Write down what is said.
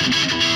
you